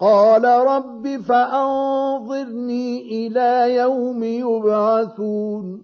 قال رب فأنظرني إلى يوم يبعثون.